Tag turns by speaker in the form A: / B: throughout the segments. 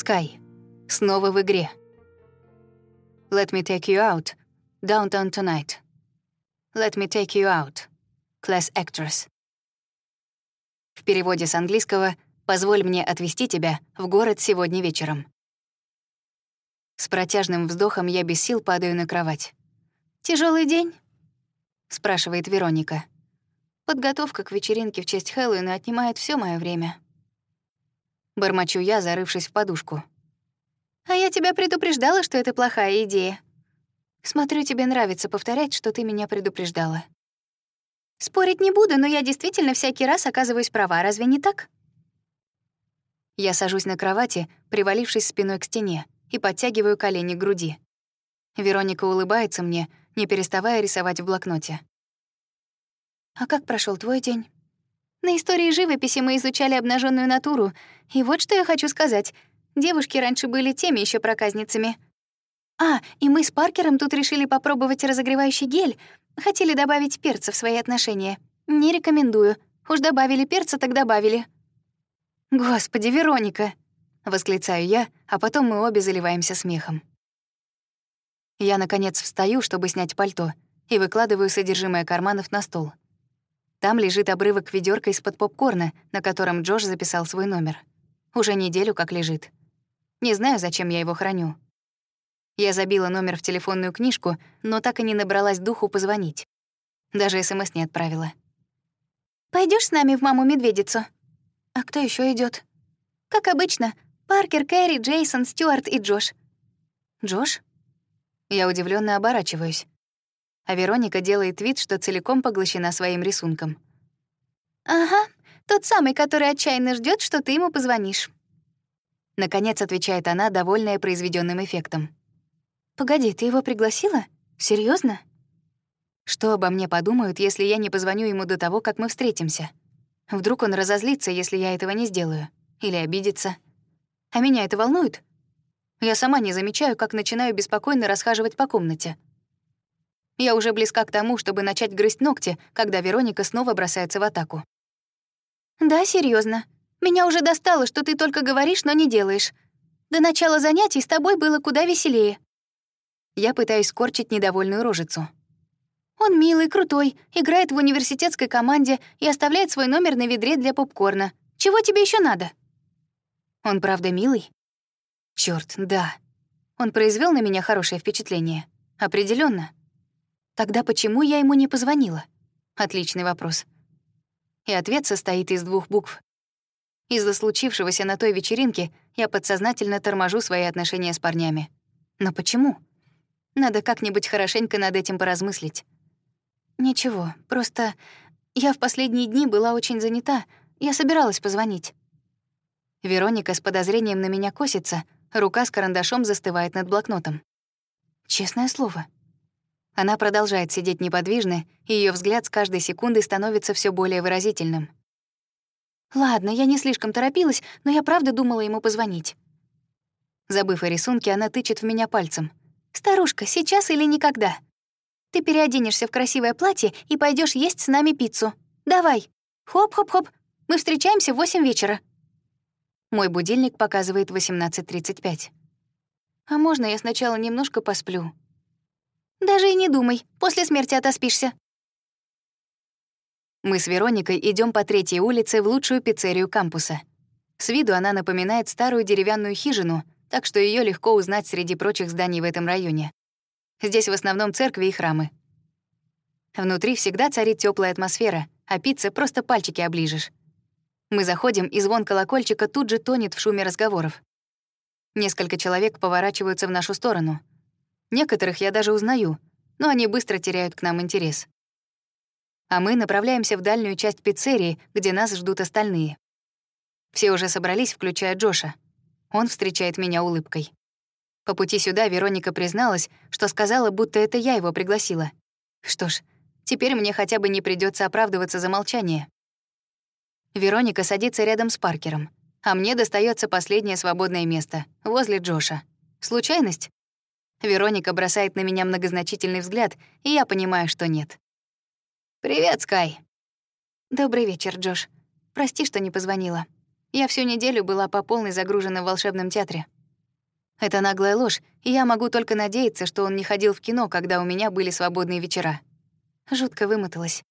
A: Скай. Снова в игре. Let me take you out. Downtown tonight. Let me take you out. Class actress. В переводе с английского «Позволь мне отвезти тебя в город сегодня вечером». С протяжным вздохом я без сил падаю на кровать. Тяжелый день?» — спрашивает Вероника. Подготовка к вечеринке в честь Хэллоуина отнимает все мое время. Бормочу я, зарывшись в подушку. «А я тебя предупреждала, что это плохая идея. Смотрю, тебе нравится повторять, что ты меня предупреждала». «Спорить не буду, но я действительно всякий раз оказываюсь права, разве не так?» Я сажусь на кровати, привалившись спиной к стене, и подтягиваю колени к груди. Вероника улыбается мне, не переставая рисовать в блокноте. «А как прошел твой день?» «На истории живописи мы изучали обнаженную натуру, и вот что я хочу сказать. Девушки раньше были теми еще проказницами. А, и мы с Паркером тут решили попробовать разогревающий гель, хотели добавить перца в свои отношения. Не рекомендую. Уж добавили перца, так добавили». «Господи, Вероника!» — восклицаю я, а потом мы обе заливаемся смехом. Я, наконец, встаю, чтобы снять пальто, и выкладываю содержимое карманов на стол. Там лежит обрывок ведерка из-под попкорна, на котором Джош записал свой номер. Уже неделю как лежит. Не знаю, зачем я его храню. Я забила номер в телефонную книжку, но так и не набралась духу позвонить. Даже СМС не отправила. Пойдешь с нами в маму-медведицу?» «А кто еще идет? «Как обычно. Паркер, Кэрри, Джейсон, Стюарт и Джош». «Джош?» Я удивленно оборачиваюсь. А Вероника делает вид, что целиком поглощена своим рисунком. «Ага, тот самый, который отчаянно ждет, что ты ему позвонишь». Наконец отвечает она, довольная произведенным эффектом. «Погоди, ты его пригласила? Серьезно? Что обо мне подумают, если я не позвоню ему до того, как мы встретимся? Вдруг он разозлится, если я этого не сделаю? Или обидится? А меня это волнует? Я сама не замечаю, как начинаю беспокойно расхаживать по комнате. Я уже близка к тому, чтобы начать грызть ногти, когда Вероника снова бросается в атаку. «Да, серьезно. Меня уже достало, что ты только говоришь, но не делаешь. До начала занятий с тобой было куда веселее». Я пытаюсь скорчить недовольную рожицу. Он милый, крутой, играет в университетской команде и оставляет свой номер на ведре для попкорна. Чего тебе еще надо? Он правда милый? Черт, да. Он произвел на меня хорошее впечатление. Определенно. Тогда почему я ему не позвонила? Отличный вопрос. И ответ состоит из двух букв. Из-за случившегося на той вечеринке я подсознательно торможу свои отношения с парнями. Но почему? Надо как-нибудь хорошенько над этим поразмыслить. Ничего, просто я в последние дни была очень занята, я собиралась позвонить. Вероника с подозрением на меня косится, Рука с карандашом застывает над блокнотом. Честное слово. Она продолжает сидеть неподвижно, и ее взгляд с каждой секундой становится все более выразительным. «Ладно, я не слишком торопилась, но я правда думала ему позвонить». Забыв о рисунке, она тычет в меня пальцем. «Старушка, сейчас или никогда? Ты переоденешься в красивое платье и пойдешь есть с нами пиццу. Давай. Хоп-хоп-хоп. Мы встречаемся в восемь вечера». Мой будильник показывает 18.35. А можно я сначала немножко посплю? Даже и не думай, после смерти отоспишься. Мы с Вероникой идем по третьей улице в лучшую пиццерию кампуса. С виду она напоминает старую деревянную хижину, так что ее легко узнать среди прочих зданий в этом районе. Здесь в основном церкви и храмы. Внутри всегда царит теплая атмосфера, а пицца просто пальчики оближешь. Мы заходим, и звон колокольчика тут же тонет в шуме разговоров. Несколько человек поворачиваются в нашу сторону. Некоторых я даже узнаю, но они быстро теряют к нам интерес. А мы направляемся в дальнюю часть пиццерии, где нас ждут остальные. Все уже собрались, включая Джоша. Он встречает меня улыбкой. По пути сюда Вероника призналась, что сказала, будто это я его пригласила. Что ж, теперь мне хотя бы не придется оправдываться за молчание. Вероника садится рядом с Паркером, а мне достается последнее свободное место, возле Джоша. Случайность? Вероника бросает на меня многозначительный взгляд, и я понимаю, что нет. «Привет, Скай». «Добрый вечер, Джош. Прости, что не позвонила». Я всю неделю была по полной загружена в волшебном театре. Это наглая ложь, и я могу только надеяться, что он не ходил в кино, когда у меня были свободные вечера. Жутко вымоталась.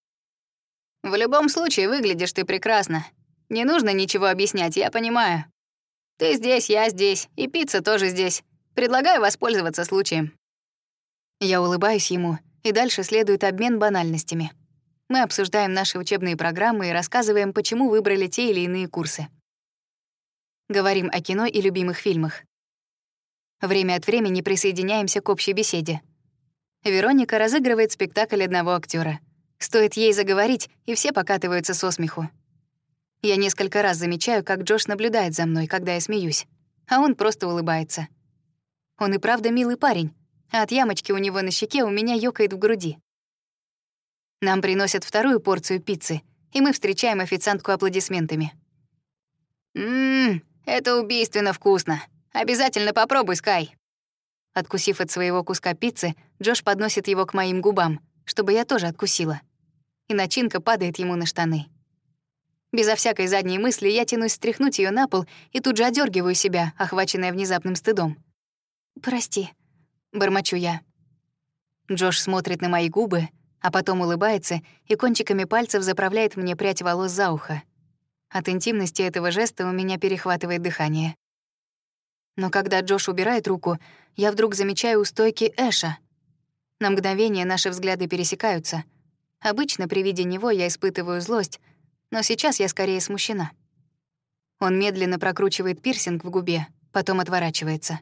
A: «В любом случае, выглядишь ты прекрасно. Не нужно ничего объяснять, я понимаю. Ты здесь, я здесь, и пицца тоже здесь. Предлагаю воспользоваться случаем». Я улыбаюсь ему, и дальше следует обмен банальностями. Мы обсуждаем наши учебные программы и рассказываем, почему выбрали те или иные курсы. Говорим о кино и любимых фильмах. Время от времени присоединяемся к общей беседе. Вероника разыгрывает спектакль одного актера. Стоит ей заговорить, и все покатываются со смеху. Я несколько раз замечаю, как Джош наблюдает за мной, когда я смеюсь, а он просто улыбается. Он и правда милый парень, а от ямочки у него на щеке у меня ёкает в груди. Нам приносят вторую порцию пиццы, и мы встречаем официантку аплодисментами. «Ммм, это убийственно вкусно. Обязательно попробуй, Скай». Откусив от своего куска пиццы, Джош подносит его к моим губам, чтобы я тоже откусила. И начинка падает ему на штаны. Безо всякой задней мысли я тянусь стряхнуть ее на пол и тут же одергиваю себя, охваченная внезапным стыдом. «Прости», — бормочу я. Джош смотрит на мои губы, а потом улыбается и кончиками пальцев заправляет мне прядь волос за ухо. От интимности этого жеста у меня перехватывает дыхание. Но когда Джош убирает руку, я вдруг замечаю у стойки Эша. На мгновение наши взгляды пересекаются. Обычно при виде него я испытываю злость, но сейчас я скорее смущена. Он медленно прокручивает пирсинг в губе, потом отворачивается.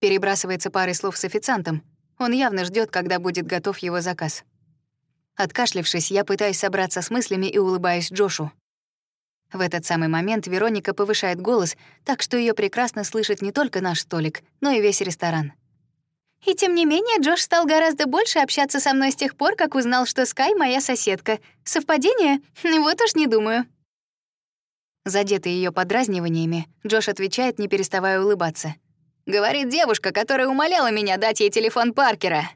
A: Перебрасывается парой слов с официантом. Он явно ждет, когда будет готов его заказ. Откашлившись, я пытаюсь собраться с мыслями и улыбаюсь Джошу. В этот самый момент Вероника повышает голос, так что ее прекрасно слышит не только наш столик, но и весь ресторан. И тем не менее, Джош стал гораздо больше общаться со мной с тех пор, как узнал, что Скай — моя соседка. Совпадение? Вот уж не думаю. Задетый ее подразниваниями, Джош отвечает, не переставая улыбаться. «Говорит девушка, которая умоляла меня дать ей телефон Паркера».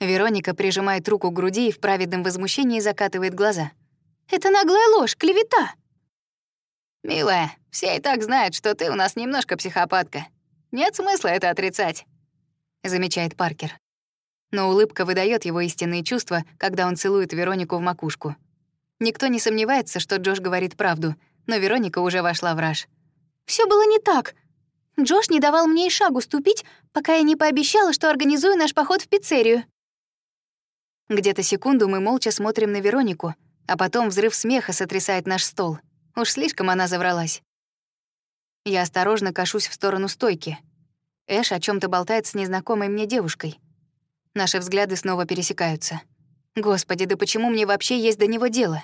A: Вероника прижимает руку к груди и в праведном возмущении закатывает глаза — это наглая ложь, клевета!» «Милая, все и так знают, что ты у нас немножко психопатка. Нет смысла это отрицать», — замечает Паркер. Но улыбка выдает его истинные чувства, когда он целует Веронику в макушку. Никто не сомневается, что Джош говорит правду, но Вероника уже вошла в раж. Все было не так. Джош не давал мне и шагу ступить, пока я не пообещала, что организую наш поход в пиццерию. Где-то секунду мы молча смотрим на Веронику — а потом взрыв смеха сотрясает наш стол. Уж слишком она завралась. Я осторожно кашусь в сторону стойки. Эш о чем то болтает с незнакомой мне девушкой. Наши взгляды снова пересекаются. Господи, да почему мне вообще есть до него дело?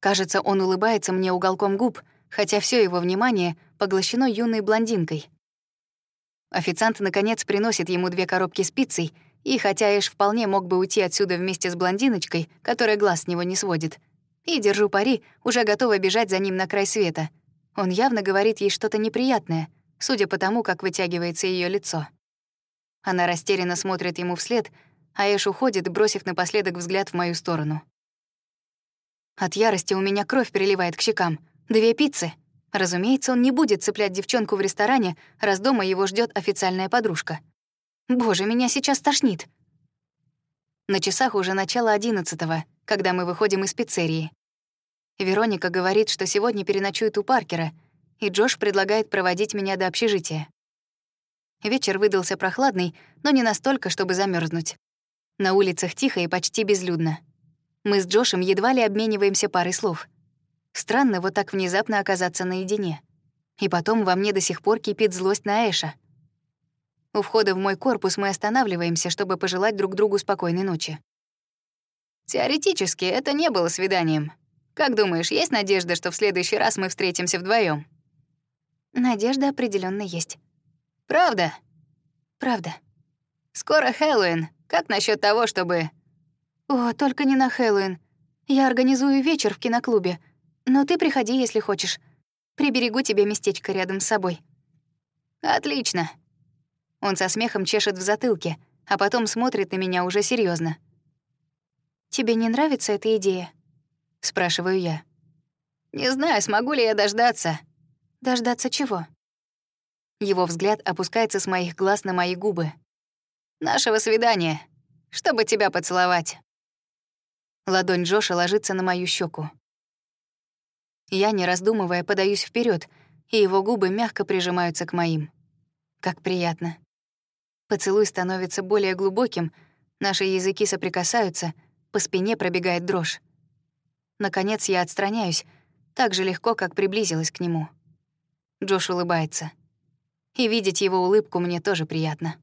A: Кажется, он улыбается мне уголком губ, хотя все его внимание поглощено юной блондинкой. Официант, наконец, приносит ему две коробки с пиццей — и хотя Эш вполне мог бы уйти отсюда вместе с блондиночкой, которая глаз с него не сводит, и, держу пари, уже готова бежать за ним на край света. Он явно говорит ей что-то неприятное, судя по тому, как вытягивается ее лицо. Она растерянно смотрит ему вслед, а Эш уходит, бросив напоследок взгляд в мою сторону. От ярости у меня кровь переливает к щекам. Две пиццы. Разумеется, он не будет цеплять девчонку в ресторане, раз дома его ждет официальная подружка. Боже, меня сейчас тошнит. На часах уже начало одиннадцатого, когда мы выходим из пиццерии. Вероника говорит, что сегодня переночует у Паркера, и Джош предлагает проводить меня до общежития. Вечер выдался прохладный, но не настолько, чтобы замерзнуть. На улицах тихо и почти безлюдно. Мы с Джошем едва ли обмениваемся парой слов. Странно вот так внезапно оказаться наедине. И потом во мне до сих пор кипит злость на Эша — у входа в мой корпус мы останавливаемся, чтобы пожелать друг другу спокойной ночи. Теоретически это не было свиданием. Как думаешь, есть надежда, что в следующий раз мы встретимся вдвоем? Надежда определенно есть. Правда? Правда. Скоро Хэллоуин. Как насчет того, чтобы... О, только не на Хэллоуин. Я организую вечер в киноклубе. Но ты приходи, если хочешь. Приберегу тебе местечко рядом с собой. Отлично. Он со смехом чешет в затылке, а потом смотрит на меня уже серьезно. «Тебе не нравится эта идея?» — спрашиваю я. Не знаю, смогу ли я дождаться. Дождаться чего? Его взгляд опускается с моих глаз на мои губы. Нашего свидания, чтобы тебя поцеловать. Ладонь Джоша ложится на мою щеку. Я, не раздумывая, подаюсь вперед, и его губы мягко прижимаются к моим. Как приятно. Поцелуй становится более глубоким, наши языки соприкасаются, по спине пробегает дрожь. Наконец я отстраняюсь, так же легко, как приблизилась к нему. Джош улыбается. И видеть его улыбку мне тоже приятно.